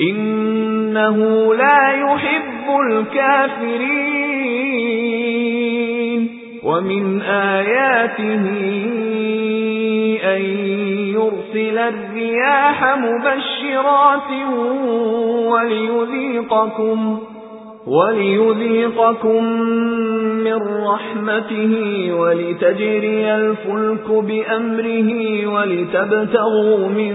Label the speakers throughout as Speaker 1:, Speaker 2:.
Speaker 1: إِنَّهُ لَا يُحِبُّ الْكَافِرِينَ. وَمِنْ آيَاتِهِ أَن يُرْسِلَ الرِّيَاحَ مُبَشِّرَاتٍ وَلِيُذِيقَكُمْ وَلِيُذِيقَكُم مِّن رَّحْمَتِهِ وَلِتَجْرِيَ الْفُلْكُ بِأَمْرِهِ وَلِتَبْتَغُوا مِن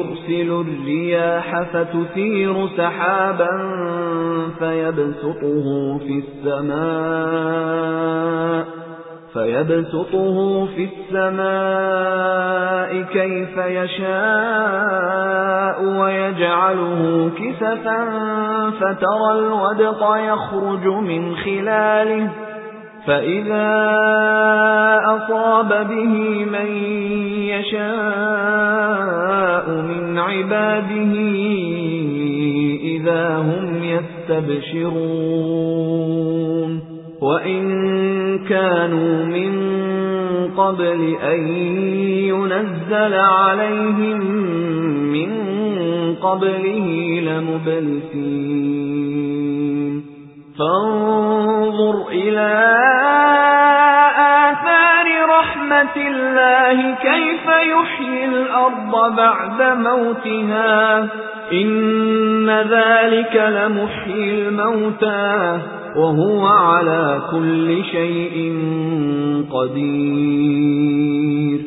Speaker 1: يُرْسِلُ الرِّيَاحَ فَتُثِيرُ سَحَابًا فَيَبْسُطُهُ فِي السَّمَاءِ فَيَبْسُطُهُ فِي السَّمَاءِ كَيْفَ يَشَاءُ وَيَجْعَلُهُ كِسَفًا فَتَرَى الْوَدْقَ يَخْرُجُ مِنْ خِلَالِهِ فَإِذَا أَصَابَ بِهِ مَن يَشَاءُ عِبَادِهِ إِذَا هُمْ يَسْتَبْشِرُونَ. وَإِن كَانُوا مِن قَبْلِ أَن يُنَزَّلَ عَلَيْهِم مِّن قَبْلِهِ لَمُبْلِسِينَ. فَانظُرْ إِلَى رَحْمَةِ اللَّهِ كَيْفَ يُحْيِي الْأَرْضَ بَعْدَ مَوْتِهَا؟ إِنَّ ذَلِكَ لَمُحْيِي الْمَوْتَى وَهُوَ عَلَى كُلِّ شَيْءٍ قَدِيرٌ.